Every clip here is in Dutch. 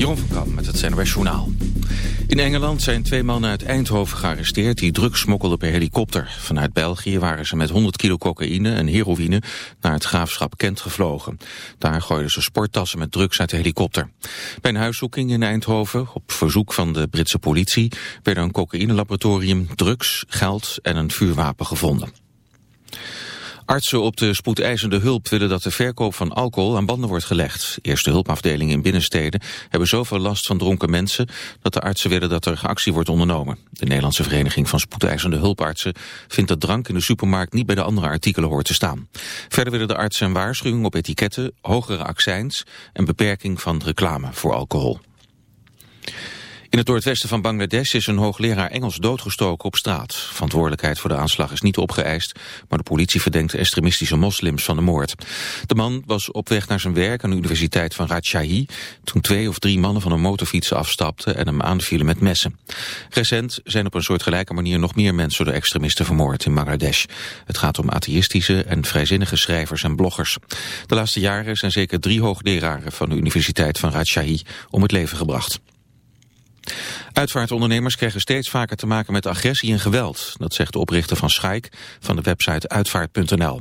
Jeroen van Kam met het NOS Journaal. In Engeland zijn twee mannen uit Eindhoven gearresteerd... die drugs smokkelden per helikopter. Vanuit België waren ze met 100 kilo cocaïne en heroïne... naar het graafschap Kent gevlogen. Daar gooiden ze sporttassen met drugs uit de helikopter. Bij een huiszoeking in Eindhoven, op verzoek van de Britse politie... werden een cocaïnelaboratorium, drugs, geld en een vuurwapen gevonden. Artsen op de spoedeisende hulp willen dat de verkoop van alcohol aan banden wordt gelegd. Eerste hulpafdelingen in binnensteden hebben zoveel last van dronken mensen dat de artsen willen dat er actie wordt ondernomen. De Nederlandse Vereniging van Spoedeisende Hulpartsen vindt dat drank in de supermarkt niet bij de andere artikelen hoort te staan. Verder willen de artsen een waarschuwing op etiketten, hogere accijns en beperking van reclame voor alcohol. In het noordwesten van Bangladesh is een hoogleraar Engels doodgestoken op straat. Verantwoordelijkheid voor de aanslag is niet opgeëist, maar de politie verdenkt extremistische moslims van de moord. De man was op weg naar zijn werk aan de Universiteit van Rajshahi toen twee of drie mannen van een motorfiets afstapten en hem aanvielen met messen. Recent zijn op een soortgelijke manier nog meer mensen door extremisten vermoord in Bangladesh. Het gaat om atheïstische en vrijzinnige schrijvers en bloggers. De laatste jaren zijn zeker drie hoogleraren van de Universiteit van Rajshahi om het leven gebracht. Uitvaartondernemers krijgen steeds vaker te maken met agressie en geweld. Dat zegt de oprichter van Schaik van de website uitvaart.nl.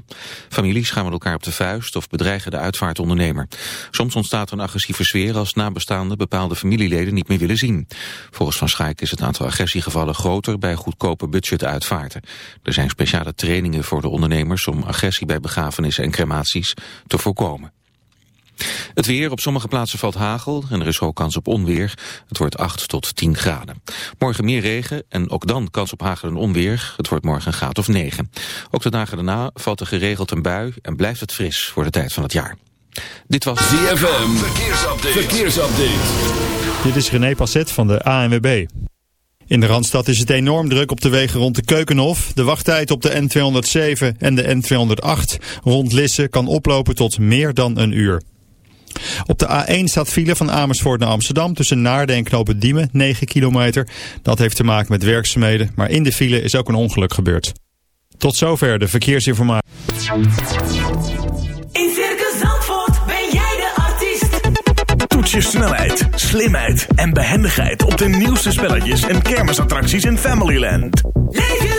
Families gaan elkaar op de vuist of bedreigen de uitvaartondernemer. Soms ontstaat er een agressieve sfeer als nabestaanden bepaalde familieleden niet meer willen zien. Volgens Van Schaik is het aantal agressiegevallen groter bij goedkope budgetuitvaarten. Er zijn speciale trainingen voor de ondernemers om agressie bij begrafenissen en crematies te voorkomen. Het weer, op sommige plaatsen valt hagel en er is ook kans op onweer. Het wordt 8 tot 10 graden. Morgen meer regen en ook dan kans op hagel en onweer. Het wordt morgen een graad of 9. Ook de dagen daarna valt er geregeld een bui en blijft het fris voor de tijd van het jaar. Dit was ZFM, verkeersupdate. verkeersupdate. Dit is René Passet van de ANWB. In de Randstad is het enorm druk op de wegen rond de Keukenhof. De wachttijd op de N207 en de N208 rond Lisse kan oplopen tot meer dan een uur. Op de A1 staat file van Amersfoort naar Amsterdam tussen Naarden en Knopen Diemen, 9 kilometer. Dat heeft te maken met werkzaamheden, maar in de file is ook een ongeluk gebeurd. Tot zover de verkeersinformatie. In Circus Zandvoort ben jij de artiest. Toets je snelheid, slimheid en behendigheid op de nieuwste spelletjes en kermisattracties in Familyland. Leef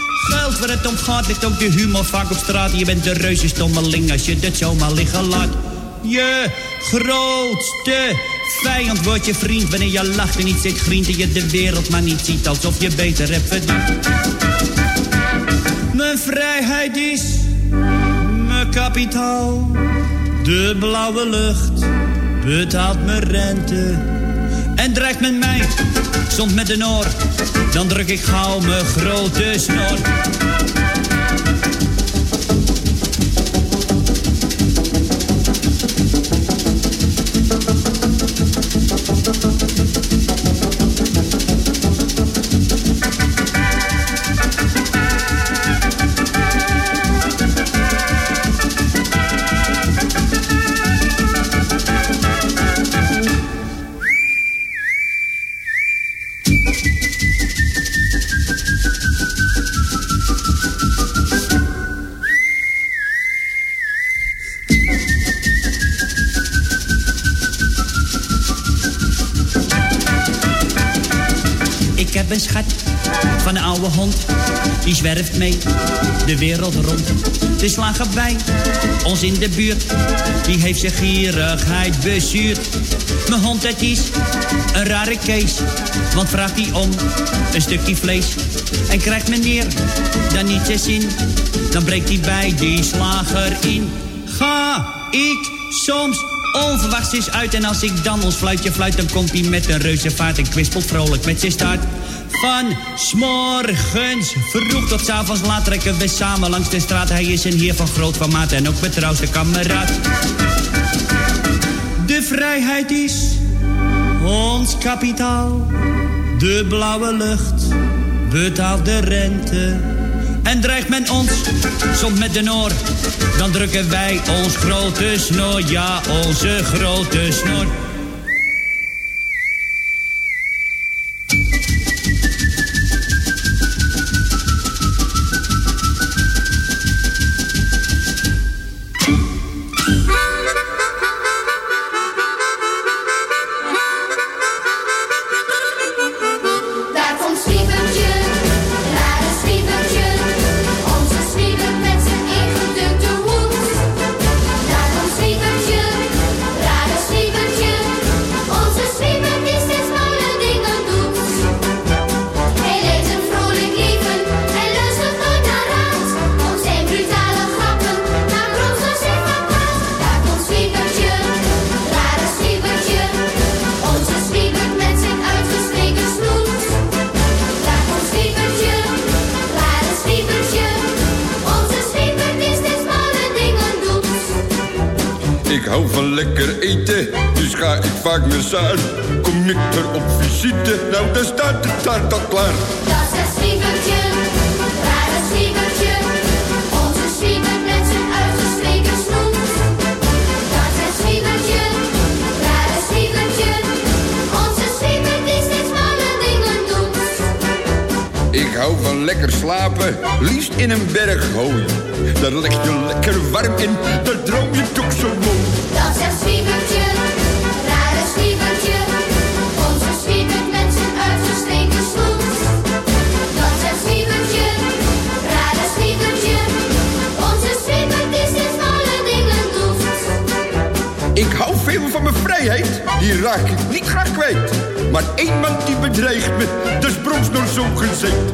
geld waar het om gaat, ligt ook de humor vaak op straat. Je bent een reuze stommeling als je dit zomaar liggen laat. Je grootste vijand wordt je vriend wanneer je lacht en niet zit grient en je de wereld maar niet ziet alsof je beter hebt verdiend. Mijn vrijheid is mijn kapitaal. De blauwe lucht betaalt mijn rente. En dreigt met mij, soms met een oor. Dan druk ik gauw mijn grote snor. Zwerft mee de wereld rond. De slager bij ons in de buurt. Die heeft zijn gierigheid bezuurd. Mijn hond het is een rare kees. Want vraagt hij om een stukje vlees. En krijgt meneer dan niet zijn zin. Dan breekt hij bij die slager in. Ga ik soms onverwachts is uit. En als ik dan ons fluitje fluit, dan komt hij met een reuze vaart en kwispelt vrolijk met zijn staart. Van s'morgens vroeg tot avonds laat trekken we samen langs de straat. Hij is een heer van groot formaat en ook betrouwde kameraad. De vrijheid is Ons kapitaal, de blauwe lucht, betaalt de rente. En dreigt men ons soms met de noor, dan drukken wij ons grote snor, ja, onze grote snor. Die raak ik niet graag kwijt. Maar één man die bedreigt me, dat is bronsnor zo gezegd.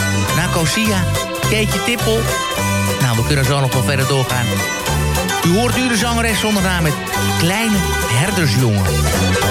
Nicosia, Keetje Tippel. Nou, we kunnen zo nog wel verder doorgaan. U hoort nu de zangeres zonder naam met Kleine Herdersjongen.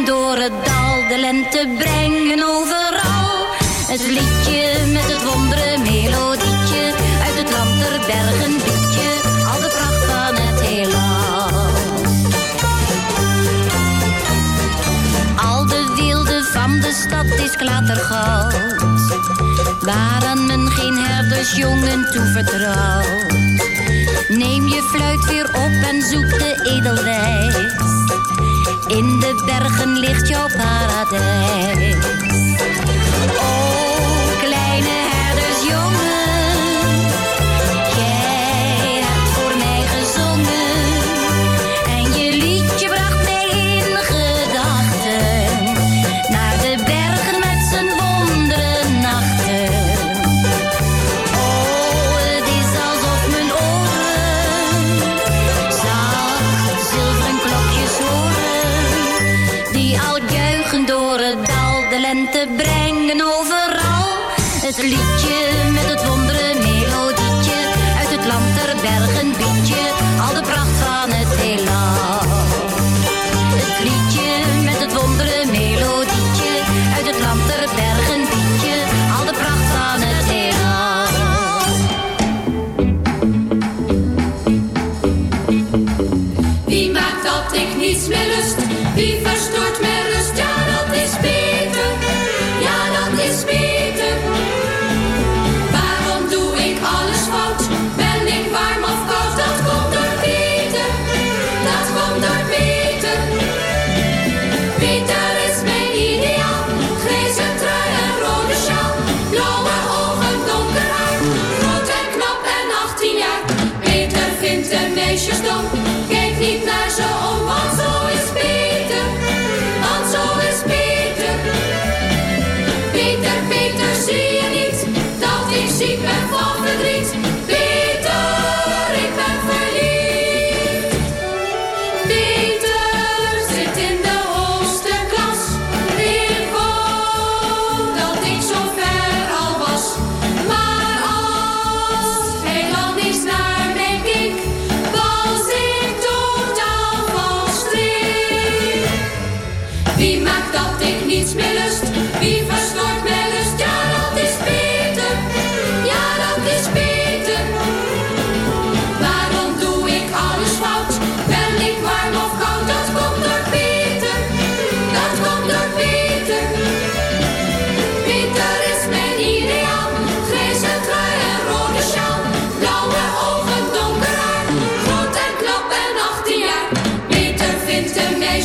door het dal, de lente brengen overal. Het liedje met het wondere melodietje, uit het land der bergen al de pracht van het heelal. Al de wilde van de stad is klatergoud, waaraan men geen herdersjongen toevertrouwt. Neem je fluit weer op en zoek de edelwijs. In de bergen ligt jouw paradijs.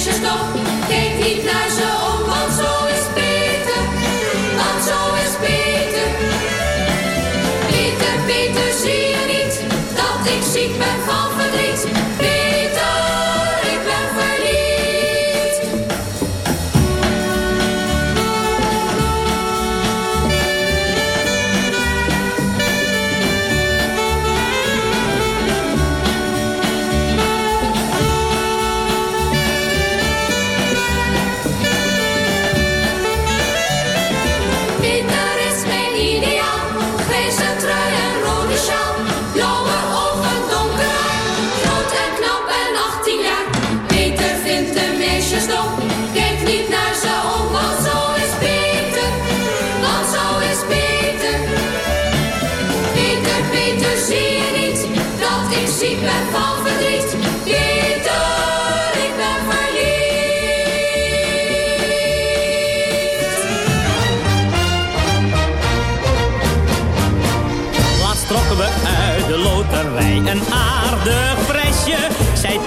еще ждут.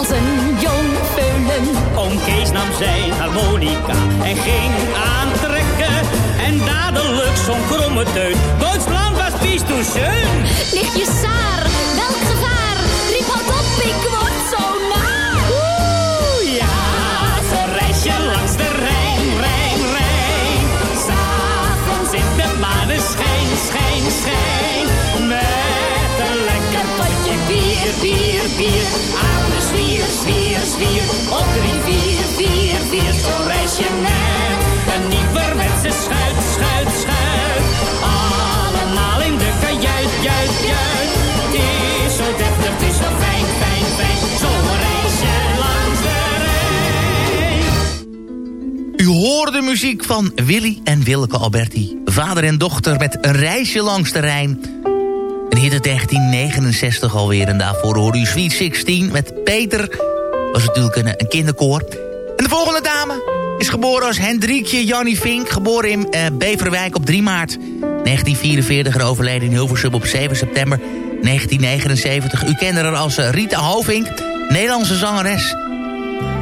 Als een jong peulen. Oom Kees nam zijn harmonica en ging aantrekken. En dadelijk zo'n kromme teut. Duitsland was pies toen schön. Ligt je saar, welk gevaar? Riep hard op, ik word zo naar. Oeh, ja, zo reis je langs de Rijn, Rijn, Rijn. S'avonds in de maneschijn, schijn, schijn. Met een lekker potje bier, bier, bier. De zwier. Op drie, vier, vier, vier. Zo reis je met een nieuwerwetse schuit, schuit, schuit. Allemaal in de kajuit, juit, juit. Het is zo deftig, het is zo fijn, fijn, fijn. Zo reis je langs de Rijn. U hoorde muziek van Willy en Willeke Alberti. Vader en dochter met een reisje langs de Rijn. Een hit uit 1969 alweer. En daarvoor hoorde u Sweet 16 met Peter. Was natuurlijk een, een kinderkoor. En de volgende dame is geboren als Hendrikje Jannie Vink. Geboren in eh, Beverwijk op 3 maart 1944. En overleden in Hilversum op 7 september 1979. U kende haar als eh, Rita Hovink. Nederlandse zangeres.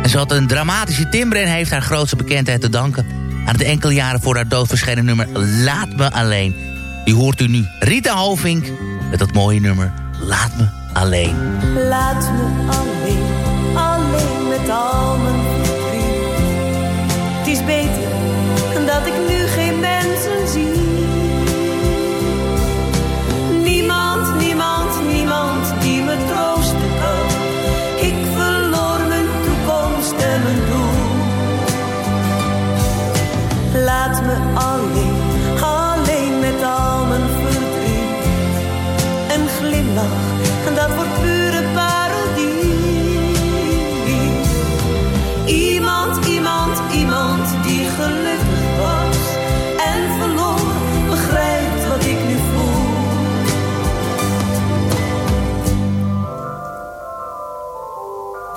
En ze had een dramatische timbre en heeft haar grootste bekendheid te danken... aan het enkele jaren voor haar dood verschenen nummer Laat Me Alleen. Die hoort u nu, Rita Hovink, met dat mooie nummer Laat Me Alleen. Laat me alleen, alleen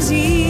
mensen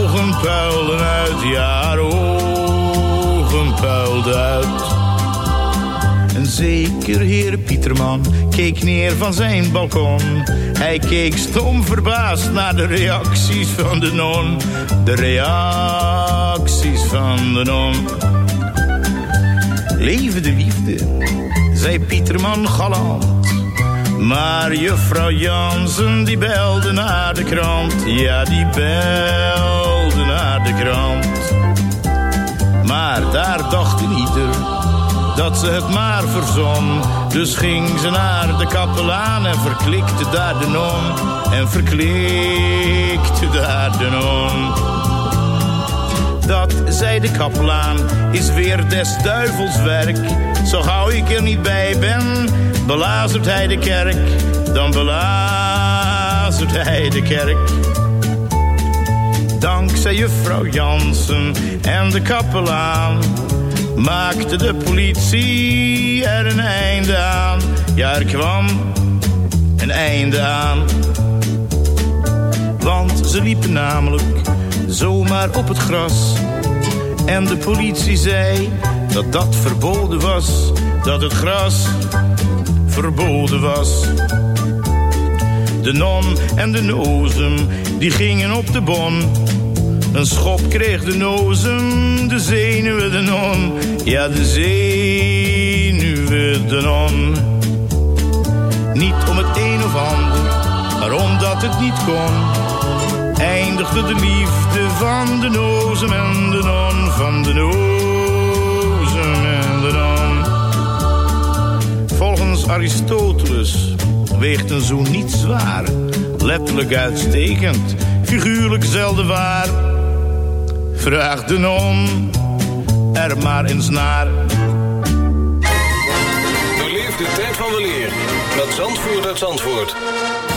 puilden uit, ja, haar ogen puilden uit. En zeker heer Pieterman keek neer van zijn balkon. Hij keek stom verbaasd naar de reacties van de non. De reacties van de non. Leven de liefde, zei Pieterman galant. Maar juffrouw Jansen die belde naar de krant. Ja, die belde naar de krant. Maar daar dacht ieder dat ze het maar verzon. Dus ging ze naar de kapelaan en verklikte daar de non. En verklikte daar de non. Dat, zei de kapelaan, is weer des duivels werk. Zo gauw ik er niet bij ben, belazert hij de kerk. Dan belazert hij de kerk. Dankzij juffrouw Jansen en de kapelaan maakte de politie er een einde aan. Ja, er kwam een einde aan. Want ze liepen namelijk zomaar op het gras. En de politie zei dat dat verboden was. Dat het gras verboden was. De non en de nozem, die gingen op de bon. Een schop kreeg de nozem, de zenuwen de non. Ja, de zenuwen de non. Niet om het een of ander, maar omdat het niet kon. Eindigde de liefde van de nozem en de non. Van de nozem en de non. Volgens Aristoteles weegt een zoen niet zwaar Letterlijk uitstekend, figuurlijk zelden waar. Vraag de non er maar eens naar. Beleef de tijd van weleer met Zandvoort uit Zandvoort.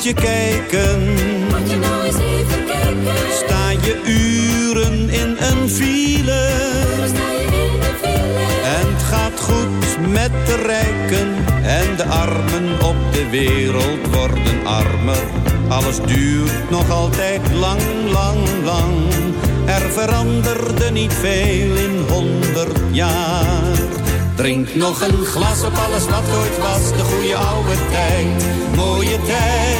Moet je kijken. Moet je nou eens even kijken. Sta je uren in een file. Sta je in de file. En het gaat goed met de rijken. En de armen op de wereld worden armer. Alles duurt nog altijd lang, lang, lang. Er veranderde niet veel in honderd jaar. Drink nog een glas op alles wat ooit was, de goede oude tijd. Mooie tijd,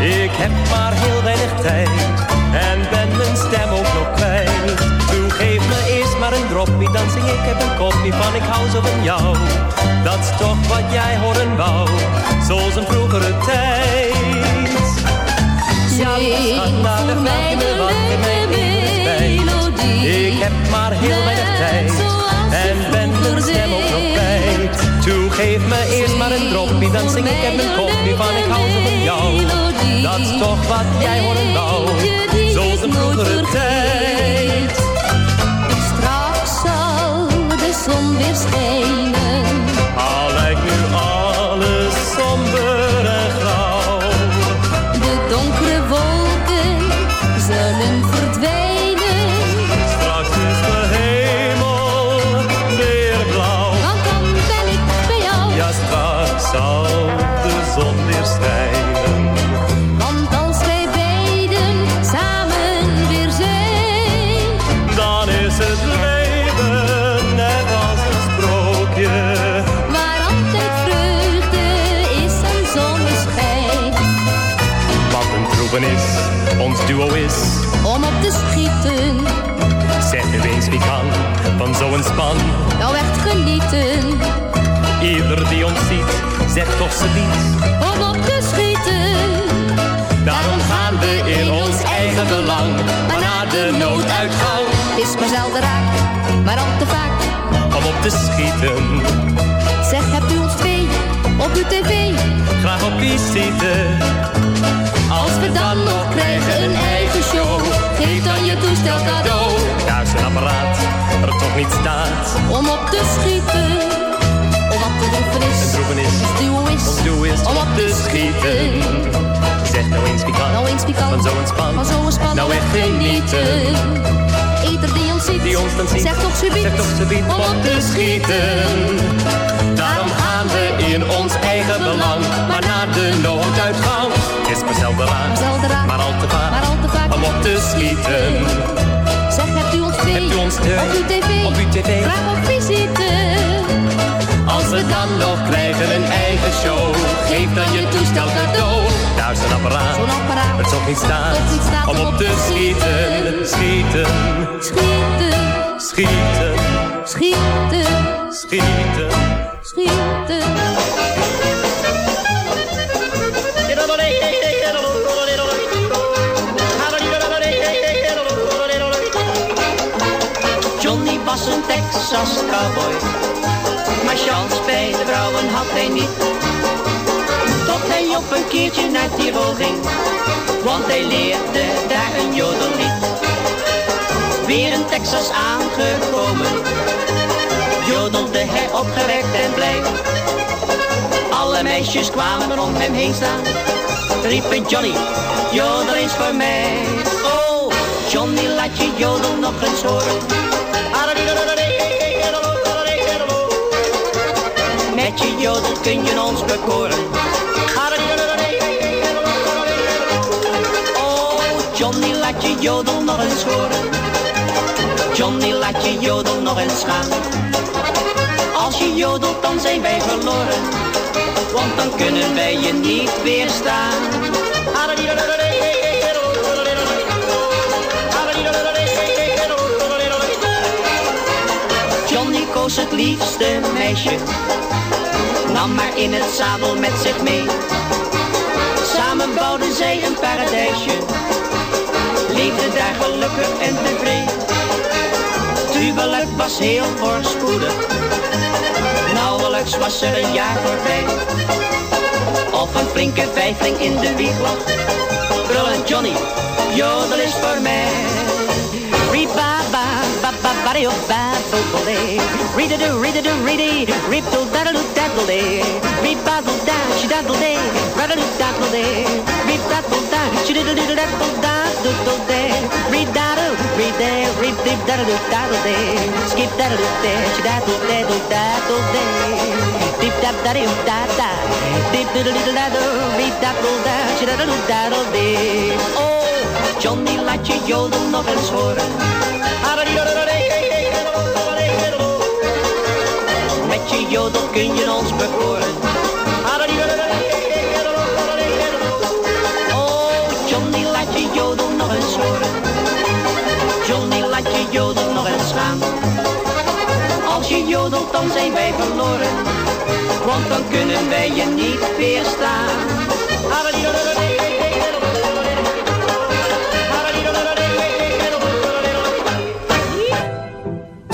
Ik heb maar heel weinig tijd en ben mijn stem ook nog kwijt. Toen geef me eerst maar een droppie, dan zing ik heb een kopje van ik hou zo van jou. Dat is toch wat jij horen wou, zoals een vroegere tijd. Ja, lieve schat, nou dan vraag je me wat, geef me even respijt. Ik heb maar heel weinig tijd en ben mijn stem ook nog kwijt. Toe geef me een droppie, dan zing ik heb mijn kopje van ik hou zo van jou. Dat is toch wat jij horen wou, zoals een vroegere tijd. Straks zal de zon weer schijnen. Van nou echt genieten. Ieder die ons ziet, zegt toch ze niet. Om op te schieten. Daarom gaan we in ons eigen belang. Maar naar de nooduitgang. Is maar zelden raak, maar al te vaak. Om op te schieten, Zeg, hebt u ons twee op uw tv? graag op visite. Als we dan nog krijgen een eigen show, geef dan je toestel cadeau. Thuis een apparaat, er toch niet staat. Om op te schieten, om op te droeven is. Een droeven is, Ons duo is, ons doel is om op te schieten. Zeg nou eens wie kan, Nou eens pikant, van zo'n span. van zo'n span, Nou echt genieten. Ieder die ons ziet, Die ons dan ziet, zegt toch subiet, zegt toch subiet om op te schieten. Is een apparaat, het zal niet staan, om op te schieten. Schieten, Schieten, schieten, schieten, schieten. schieten. Johnny was een Texas cowboy. Maar chance bij de vrouwen had hij niet. Op een keertje naar Tirol ging. Want hij leerde daar een jodellied. Weer in Texas aangekomen. Jodelde hij opgewekt en blij. Alle meisjes kwamen om hem heen staan. Riepen Johnny, jodel eens voor mij. Oh, Johnny laat je jodel nog eens horen. Met je jodel kun je ons bekoren. Laat je jodel nog eens horen. Johnny, laat je jodel nog eens gaan. Als je jodelt, dan zijn wij verloren. Want dan kunnen wij je niet weerstaan. Johnny koos het liefste meisje, nam maar in het zadel met zich mee. Samen bouwden zij een paradijsje, leefden daar gelukkig en tevreden. Tubeluik was heel voorspoedig, nauwelijks was er een jaar voorbij. Of een flinke vijfling in de wieg lag, brullend Johnny, jodel is voor mij. daddy, oh, bad football day. Read a do, read a do, read a, read to daddle, daddle day. Read basil, dash, daddle day. Rattle, daddle day. Read daddle, dash, diddle, diddle, daddle, daddle day. Read daddle, read day, read dip, daddle, daddle day. Skip daddle, dash, daddle, daddle, daddle day. Dip dap daddy, oh, da da. Dip diddle, diddle, daddle, read daddle, dash, daddle, daddle day. Oh, Johnny, laat je jodel nog eens horen. Kun je ons. Oh, Johnny, laat je jodel nog eens horen. Johnny, laat je jodel nog eens gaan. Als je jodelt, dan zijn wij verloren. Want dan kunnen wij je niet weerstaan.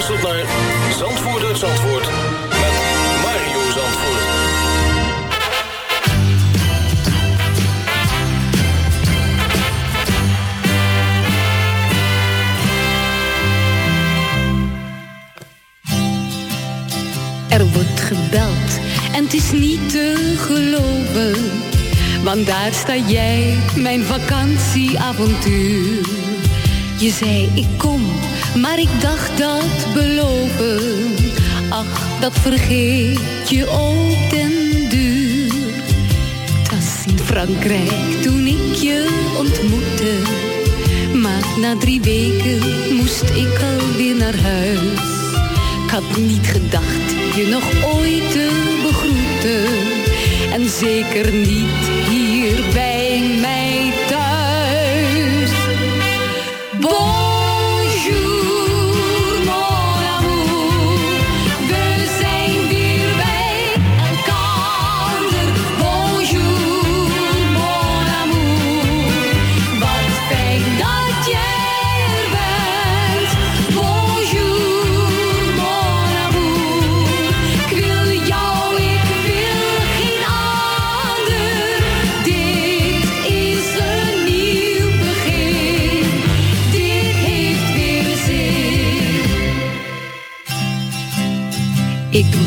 U luistert naar Zandvoort uit Zandvoort met Mario Zandvoort. Er wordt gebeld en het is niet te geloven. Want daar sta jij, mijn vakantieavontuur. Je zei ik kom, maar ik dacht dat beloven. Ach, dat vergeet je ook den duur. Het in Frankrijk toen ik je ontmoette. Maar na drie weken moest ik alweer naar huis. Ik had niet gedacht je nog ooit te begroeten. En zeker niet hier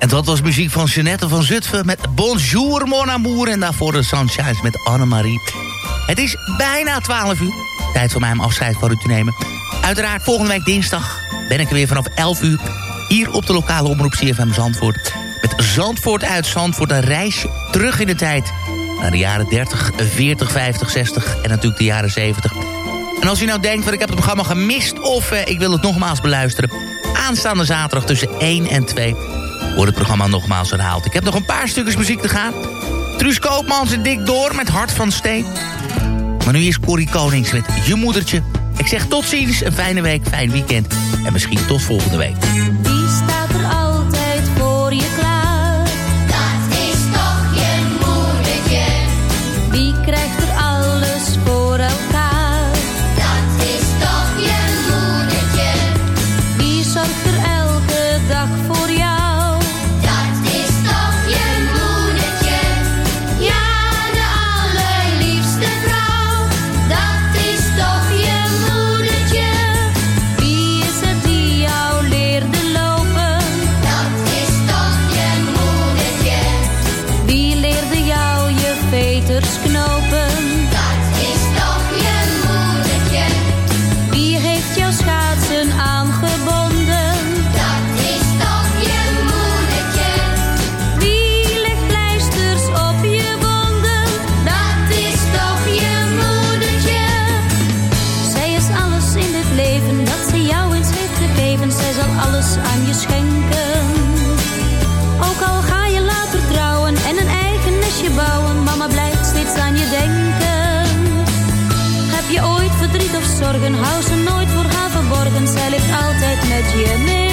En dat was muziek van Jeannette van Zutphen met Bonjour mon amour... en daarvoor de Sanchez met Annemarie. Het is bijna 12 uur. Tijd voor mij om afscheid van u te nemen. Uiteraard volgende week dinsdag ben ik er weer vanaf 11 uur... hier op de lokale omroep CFM Zandvoort. Met Zandvoort uit Zandvoort een reis terug in de tijd... naar de jaren 30, 40, 50, 60 en natuurlijk de jaren 70. En als u nou denkt, dat ik heb het programma gemist... of eh, ik wil het nogmaals beluisteren... Aanstaande zaterdag tussen 1 en 2 wordt het programma nogmaals herhaald. Ik heb nog een paar stukjes muziek te gaan. Truus Koopmans zit dik Door met Hart van Steen. Maar nu is Corrie Konings met Je Moedertje. Ik zeg tot ziens, een fijne week, fijn weekend. En misschien tot volgende week. zorgen, hou ze nooit voor haar verborgen. Zij ik altijd met je mee.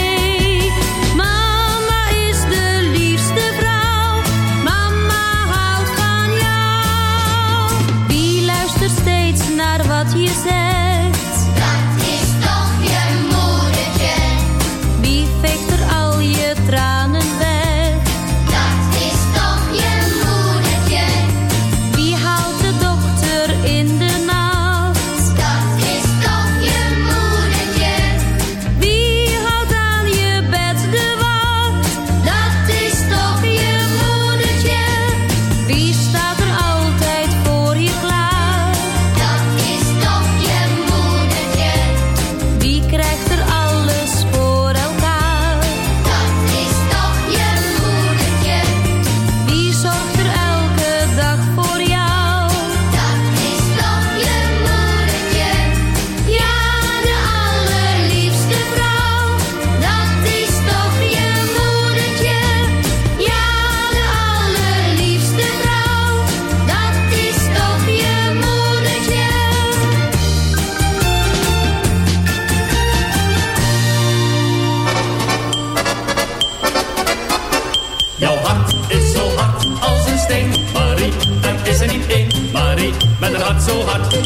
zo hard.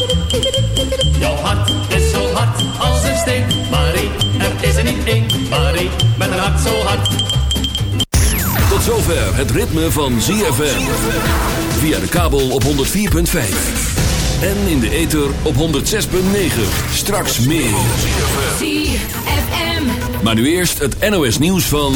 Jouw hart is zo hard als een steen. Marie, er is er niet één. Marie, met een hart zo hard. Tot zover het ritme van ZFM. Via de kabel op 104.5. En in de ether op 106.9. Straks meer. ZFM. Maar nu eerst het NOS nieuws van...